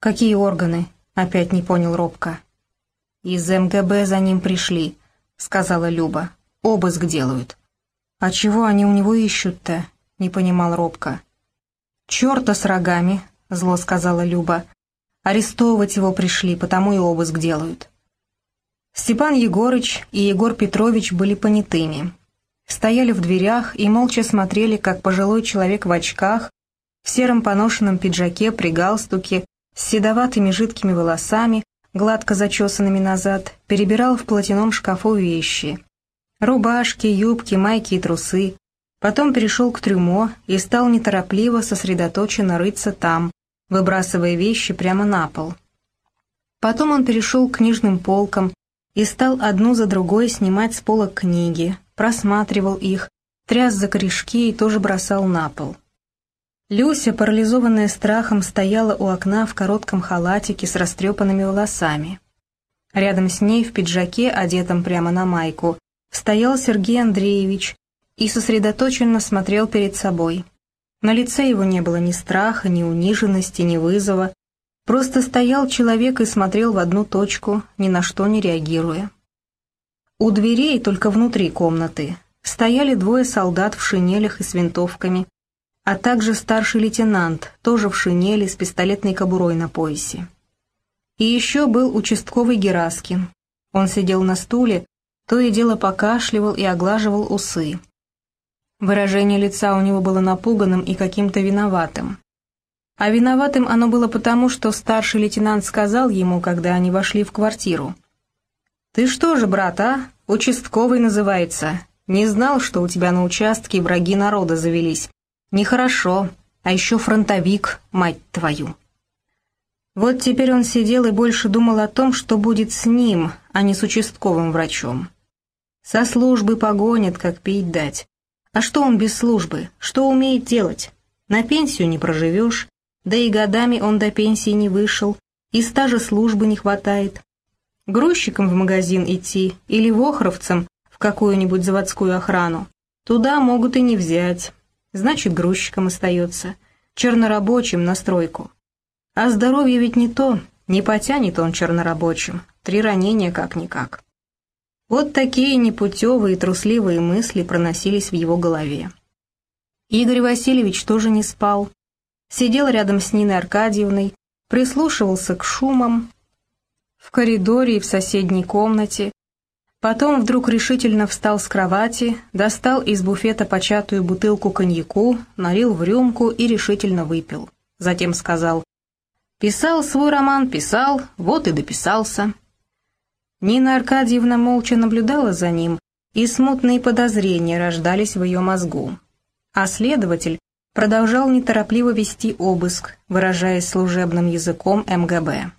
«Какие органы?» — опять не понял Робко. «Из МГБ за ним пришли», — сказала Люба. «Обыск делают». «А чего они у него ищут-то?» — не понимал Робко. «Черта с рогами», — зло сказала Люба. «Арестовывать его пришли, потому и обыск делают». Степан Егорыч и Егор Петрович были понятыми. Стояли в дверях и молча смотрели, как пожилой человек в очках, в сером поношенном пиджаке при галстуке, с седоватыми жидкими волосами, гладко зачесанными назад, перебирал в платяном шкафу вещи. Рубашки, юбки, майки и трусы. Потом перешел к трюмо и стал неторопливо сосредоточенно рыться там, выбрасывая вещи прямо на пол. Потом он перешел к книжным полкам и стал одну за другой снимать с полок книги, просматривал их, тряс за корешки и тоже бросал на пол. Люся, парализованная страхом, стояла у окна в коротком халатике с растрепанными волосами. Рядом с ней в пиджаке, одетом прямо на майку, стоял Сергей Андреевич и сосредоточенно смотрел перед собой. На лице его не было ни страха, ни униженности, ни вызова. Просто стоял человек и смотрел в одну точку, ни на что не реагируя. У дверей, только внутри комнаты, стояли двое солдат в шинелях и с винтовками, а также старший лейтенант, тоже в шинели с пистолетной кобурой на поясе. И еще был участковый Гераскин. Он сидел на стуле, то и дело покашливал и оглаживал усы. Выражение лица у него было напуганным и каким-то виноватым. А виноватым оно было потому, что старший лейтенант сказал ему, когда они вошли в квартиру. «Ты что же, брат, а? Участковый называется. Не знал, что у тебя на участке враги народа завелись. Нехорошо, а еще фронтовик, мать твою. Вот теперь он сидел и больше думал о том, что будет с ним, а не с участковым врачом. Со службы погонят, как пить дать. А что он без службы? Что умеет делать? На пенсию не проживешь, да и годами он до пенсии не вышел, и стажа службы не хватает. Грузчиком в магазин идти или вохровцем в какую-нибудь заводскую охрану. Туда могут и не взять значит, грузчиком остается, чернорабочим на стройку. А здоровье ведь не то, не потянет он чернорабочим, три ранения как-никак. Вот такие непутевые трусливые мысли проносились в его голове. Игорь Васильевич тоже не спал. Сидел рядом с Ниной Аркадьевной, прислушивался к шумам. В коридоре и в соседней комнате Потом вдруг решительно встал с кровати, достал из буфета початую бутылку коньяку, налил в рюмку и решительно выпил. Затем сказал «Писал свой роман, писал, вот и дописался». Нина Аркадьевна молча наблюдала за ним, и смутные подозрения рождались в ее мозгу. А следователь продолжал неторопливо вести обыск, выражаясь служебным языком МГБ.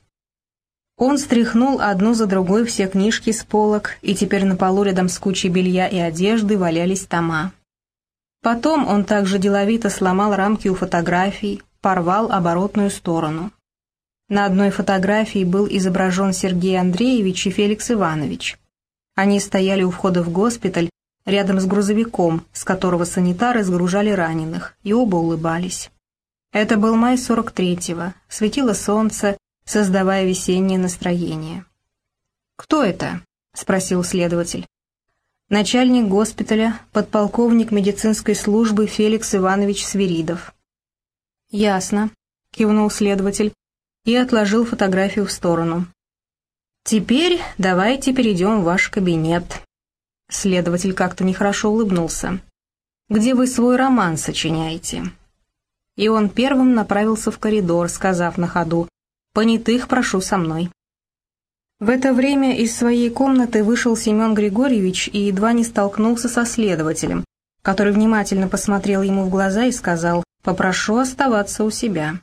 Он стряхнул одну за другой все книжки с полок, и теперь на полу рядом с кучей белья и одежды валялись тома. Потом он также деловито сломал рамки у фотографий, порвал оборотную сторону. На одной фотографии был изображен Сергей Андреевич и Феликс Иванович. Они стояли у входа в госпиталь рядом с грузовиком, с которого санитары сгружали раненых, и оба улыбались. Это был май 43-го, светило солнце, создавая весеннее настроение. «Кто это?» — спросил следователь. Начальник госпиталя, подполковник медицинской службы Феликс Иванович Свиридов. «Ясно», — кивнул следователь и отложил фотографию в сторону. «Теперь давайте перейдем в ваш кабинет». Следователь как-то нехорошо улыбнулся. «Где вы свой роман сочиняете?» И он первым направился в коридор, сказав на ходу Понятых прошу со мной». В это время из своей комнаты вышел Семен Григорьевич и едва не столкнулся со следователем, который внимательно посмотрел ему в глаза и сказал «Попрошу оставаться у себя».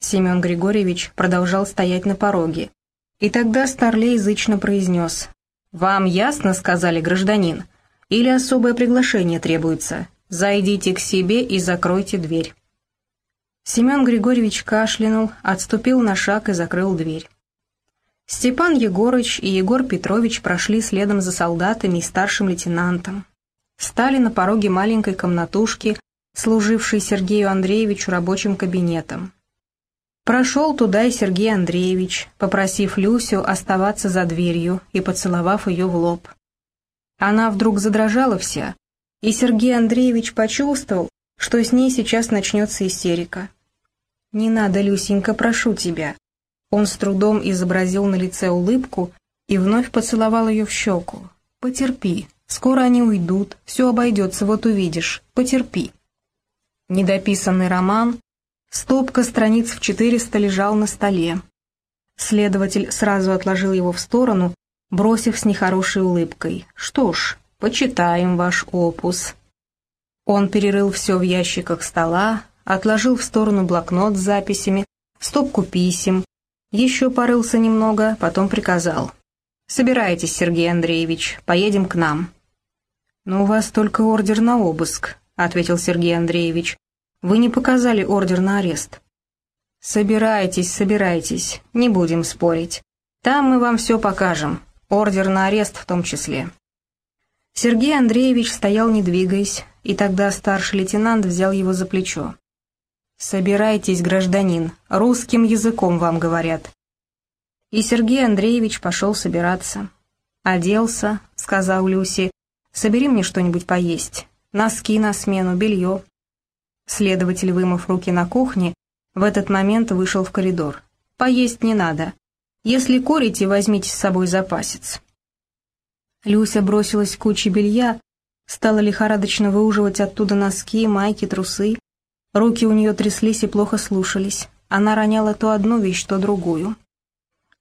Семен Григорьевич продолжал стоять на пороге. И тогда Старлей язычно произнес «Вам ясно, — сказали гражданин, — или особое приглашение требуется? Зайдите к себе и закройте дверь». Семен Григорьевич кашлянул, отступил на шаг и закрыл дверь. Степан Егорыч и Егор Петрович прошли следом за солдатами и старшим лейтенантом. Стали на пороге маленькой комнатушки, служившей Сергею Андреевичу рабочим кабинетом. Прошел туда и Сергей Андреевич, попросив Люсю оставаться за дверью и поцеловав ее в лоб. Она вдруг задрожала вся, и Сергей Андреевич почувствовал, что с ней сейчас начнется истерика. «Не надо, Люсенька, прошу тебя». Он с трудом изобразил на лице улыбку и вновь поцеловал ее в щеку. «Потерпи, скоро они уйдут, все обойдется, вот увидишь, потерпи». Недописанный роман, стопка страниц в 400 лежал на столе. Следователь сразу отложил его в сторону, бросив с нехорошей улыбкой. «Что ж, почитаем ваш опус». Он перерыл все в ящиках стола, отложил в сторону блокнот с записями, стопку писем, еще порылся немного, потом приказал. «Собирайтесь, Сергей Андреевич, поедем к нам». «Но у вас только ордер на обыск», — ответил Сергей Андреевич. «Вы не показали ордер на арест». «Собирайтесь, собирайтесь, не будем спорить. Там мы вам все покажем, ордер на арест в том числе». Сергей Андреевич стоял не двигаясь, и тогда старший лейтенант взял его за плечо. «Собирайтесь, гражданин, русским языком вам говорят». И Сергей Андреевич пошел собираться. «Оделся», — сказал Люси, — «собери мне что-нибудь поесть, носки на смену, белье». Следователь, вымыв руки на кухне, в этот момент вышел в коридор. «Поесть не надо. Если курите, возьмите с собой запасец». Люся бросилась к куче белья, стала лихорадочно выуживать оттуда носки, майки, трусы. Руки у нее тряслись и плохо слушались. Она роняла то одну вещь, то другую.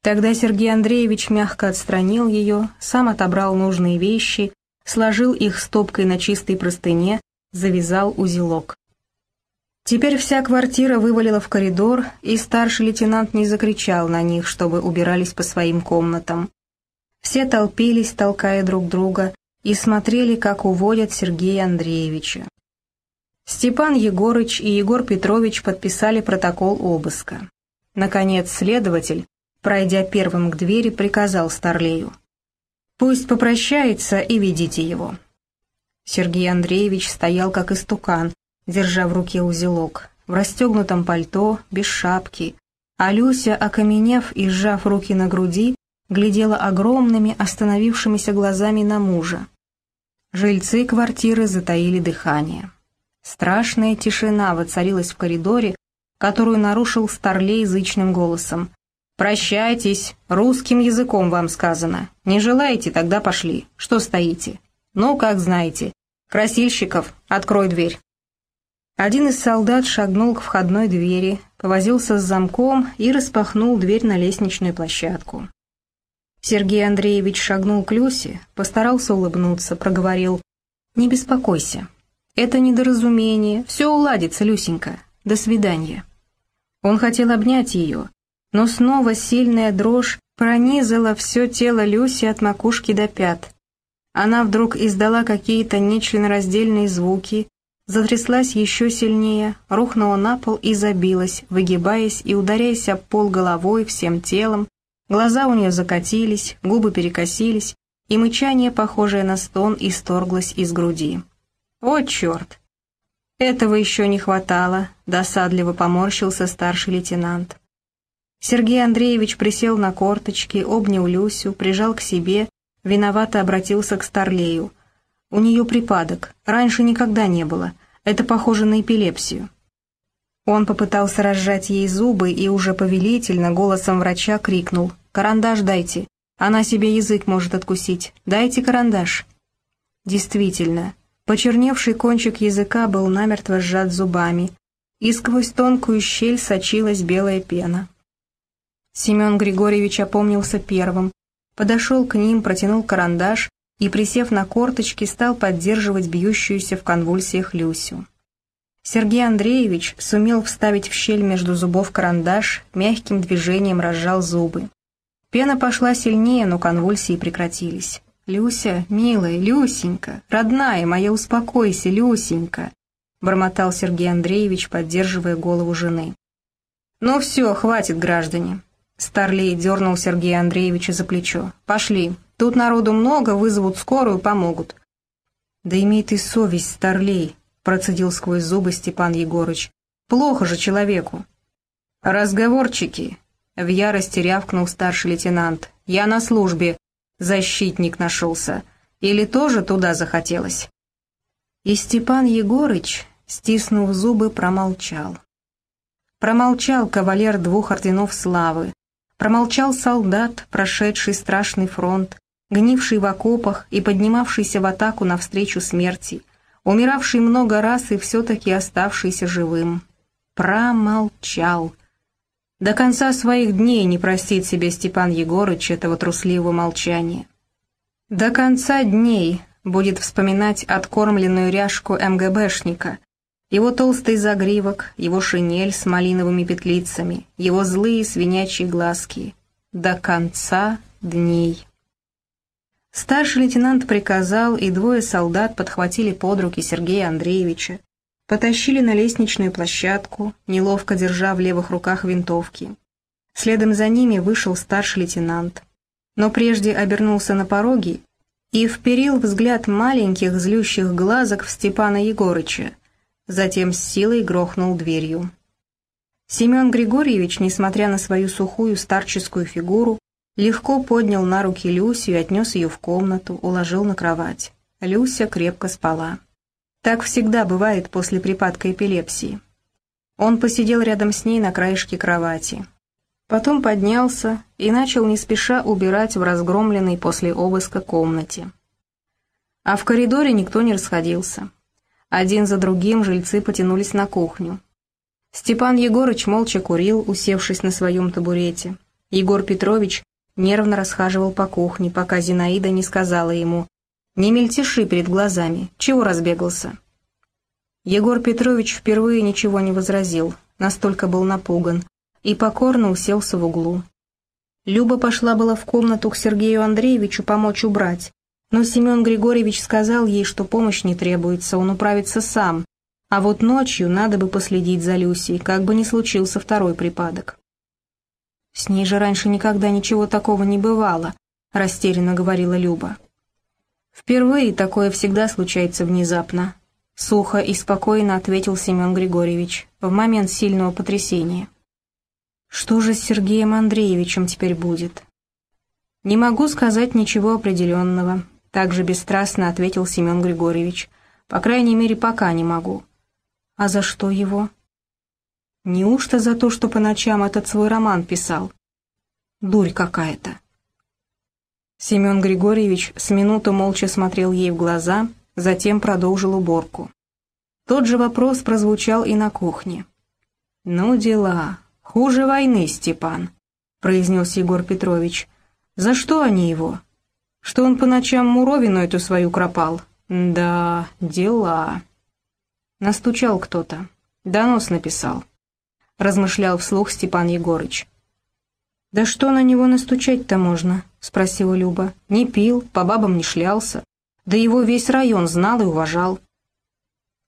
Тогда Сергей Андреевич мягко отстранил ее, сам отобрал нужные вещи, сложил их стопкой на чистой простыне, завязал узелок. Теперь вся квартира вывалила в коридор, и старший лейтенант не закричал на них, чтобы убирались по своим комнатам. Все толпились, толкая друг друга, и смотрели, как уводят Сергея Андреевича. Степан Егорыч и Егор Петрович подписали протокол обыска. Наконец, следователь, пройдя первым к двери, приказал Старлею. «Пусть попрощается и ведите его». Сергей Андреевич стоял как истукан, держа в руке узелок, в расстегнутом пальто, без шапки, а Люся, окаменев и сжав руки на груди, глядела огромными остановившимися глазами на мужа. Жильцы квартиры затаили дыхание. Страшная тишина воцарилась в коридоре, которую нарушил Старлей язычным голосом. «Прощайтесь, русским языком вам сказано. Не желаете, тогда пошли. Что стоите? Ну, как знаете. Красильщиков, открой дверь». Один из солдат шагнул к входной двери, повозился с замком и распахнул дверь на лестничную площадку. Сергей Андреевич шагнул к Люсе, постарался улыбнуться, проговорил «Не беспокойся, это недоразумение, все уладится, Люсенька. До свидания». Он хотел обнять ее, но снова сильная дрожь пронизала все тело Люси от макушки до пят. Она вдруг издала какие-то нечленораздельные звуки, затряслась еще сильнее, рухнула на пол и забилась, выгибаясь и ударяясь об пол головой, всем телом. Глаза у нее закатились, губы перекосились, и мычание, похожее на стон, исторглось из груди. «О, черт!» Этого еще не хватало, досадливо поморщился старший лейтенант. Сергей Андреевич присел на корточки, обнял Люсю, прижал к себе, виновато обратился к Старлею. «У нее припадок, раньше никогда не было, это похоже на эпилепсию». Он попытался разжать ей зубы и уже повелительно голосом врача крикнул «Карандаш дайте, она себе язык может откусить, дайте карандаш». Действительно, Почерневший кончик языка был намертво сжат зубами, и сквозь тонкую щель сочилась белая пена. Семен Григорьевич опомнился первым, подошел к ним, протянул карандаш и, присев на корточки, стал поддерживать бьющуюся в конвульсиях Люсю. Сергей Андреевич сумел вставить в щель между зубов карандаш, мягким движением разжал зубы. Пена пошла сильнее, но конвульсии прекратились. «Люся, милая, Люсенька, родная моя, успокойся, Люсенька», бормотал Сергей Андреевич, поддерживая голову жены. «Ну все, хватит, граждане». Старлей дернул Сергея Андреевича за плечо. «Пошли, тут народу много, вызовут скорую, помогут». «Да имей ты совесть, Старлей», процедил сквозь зубы Степан Егорыч. «Плохо же человеку». «Разговорчики!» — в ярости рявкнул старший лейтенант. «Я на службе. Защитник нашелся. Или тоже туда захотелось?» И Степан Егорыч, стиснув зубы, промолчал. Промолчал кавалер двух орденов славы, промолчал солдат, прошедший страшный фронт, гнивший в окопах и поднимавшийся в атаку навстречу смерти, умиравший много раз и все-таки оставшийся живым. Промолчал. До конца своих дней не простит себе Степан Егорыч этого трусливого молчания. До конца дней будет вспоминать откормленную ряжку МГБшника, его толстый загривок, его шинель с малиновыми петлицами, его злые свинячьи глазки. До конца дней. Старший лейтенант приказал, и двое солдат подхватили под руки Сергея Андреевича, потащили на лестничную площадку, неловко держа в левых руках винтовки. Следом за ними вышел старший лейтенант, но прежде обернулся на пороге и вперил взгляд маленьких злющих глазок в Степана Егорыча, затем с силой грохнул дверью. Семен Григорьевич, несмотря на свою сухую старческую фигуру, легко поднял на руки Люсю и отнес ее в комнату, уложил на кровать. Люся крепко спала. Так всегда бывает после припадка эпилепсии. Он посидел рядом с ней на краешке кровати. Потом поднялся и начал не спеша убирать в разгромленной после обыска комнате. А в коридоре никто не расходился. Один за другим жильцы потянулись на кухню. Степан Егорыч молча курил, усевшись на своем табурете. Егор Петрович нервно расхаживал по кухне, пока Зинаида не сказала ему «Не мельтеши перед глазами, чего разбегался?» Егор Петрович впервые ничего не возразил, настолько был напуган, и покорно уселся в углу. Люба пошла была в комнату к Сергею Андреевичу помочь убрать, но Семен Григорьевич сказал ей, что помощь не требуется, он управится сам, а вот ночью надо бы последить за Люсей, как бы ни случился второй припадок. «С ней же раньше никогда ничего такого не бывало», — растерянно говорила Люба. «Впервые такое всегда случается внезапно», — сухо и спокойно ответил Семен Григорьевич в момент сильного потрясения. Что же с Сергеем Андреевичем теперь будет? Не могу сказать ничего определенного, также бесстрастно ответил Семен Григорьевич. По крайней мере, пока не могу. А за что его? Неужто за то, что по ночам этот свой роман писал? Дурь какая-то. Семен Григорьевич с минуту молча смотрел ей в глаза, затем продолжил уборку. Тот же вопрос прозвучал и на кухне. «Ну, дела, «Хуже войны, Степан», — произнес Егор Петрович. «За что они его? Что он по ночам муровину эту свою кропал? Да, дела». Настучал кто-то. Донос написал. Размышлял вслух Степан Егорыч. «Да что на него настучать-то можно?» — спросила Люба. «Не пил, по бабам не шлялся. Да его весь район знал и уважал».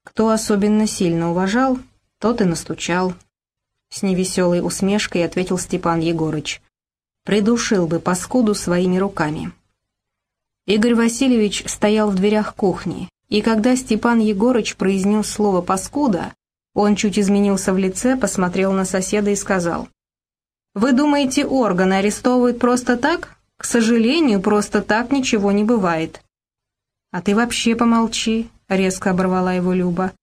Кто особенно сильно уважал, тот и настучал, с невеселой усмешкой ответил Степан Егорыч. Придушил бы паскуду своими руками. Игорь Васильевич стоял в дверях кухни, и когда Степан Егорыч произнес слово «паскуда», он чуть изменился в лице, посмотрел на соседа и сказал. «Вы думаете, органы арестовывают просто так? К сожалению, просто так ничего не бывает». «А ты вообще помолчи», — резко оборвала его Люба.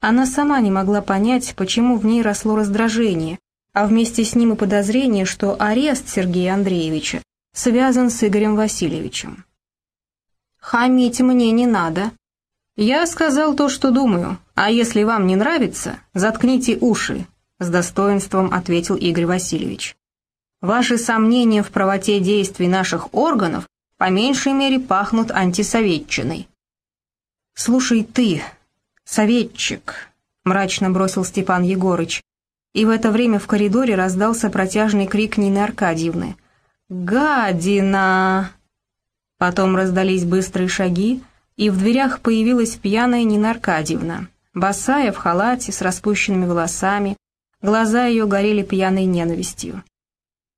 Она сама не могла понять, почему в ней росло раздражение, а вместе с ним и подозрение, что арест Сергея Андреевича связан с Игорем Васильевичем. «Хамить мне не надо. Я сказал то, что думаю, а если вам не нравится, заткните уши», с достоинством ответил Игорь Васильевич. «Ваши сомнения в правоте действий наших органов по меньшей мере пахнут антисоветчиной». «Слушай ты», «Советчик», — мрачно бросил Степан Егорыч. И в это время в коридоре раздался протяжный крик Нины Аркадьевны. «Гадина!» Потом раздались быстрые шаги, и в дверях появилась пьяная Нина Аркадьевна, босая в халате с распущенными волосами, глаза ее горели пьяной ненавистью.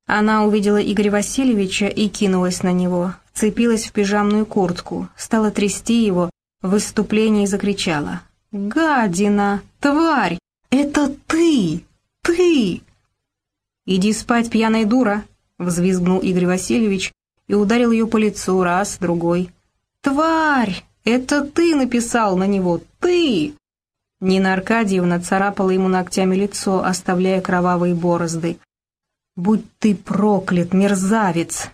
Она увидела Игоря Васильевича и кинулась на него, вцепилась в пижамную куртку, стала трясти его, в выступлении закричала «Гадина! Тварь! Это ты! Ты!» «Иди спать, пьяная дура!» — взвизгнул Игорь Васильевич и ударил ее по лицу раз, другой. «Тварь! Это ты написал на него! Ты!» Нина Аркадьевна царапала ему ногтями лицо, оставляя кровавые борозды. «Будь ты проклят, мерзавец!»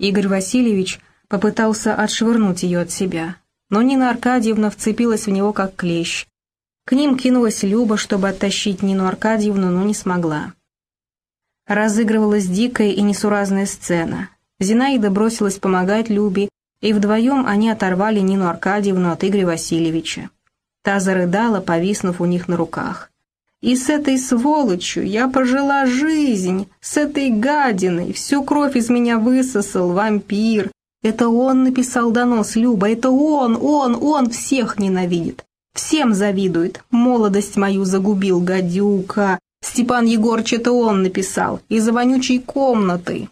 Игорь Васильевич попытался отшвырнуть ее от себя, но Нина Аркадьевна вцепилась в него как клещ. К ним кинулась Люба, чтобы оттащить Нину Аркадьевну, но не смогла. Разыгрывалась дикая и несуразная сцена. Зинаида бросилась помогать Любе, и вдвоем они оторвали Нину Аркадьевну от Игоря Васильевича. Та зарыдала, повиснув у них на руках. «И с этой сволочью я пожила жизнь, с этой гадиной, всю кровь из меня высосал вампир. Это он написал донос, Люба, это он, он, он всех ненавидит, всем завидует, молодость мою загубил, гадюка, Степан Егорыч это он написал, из-за вонючей комнаты.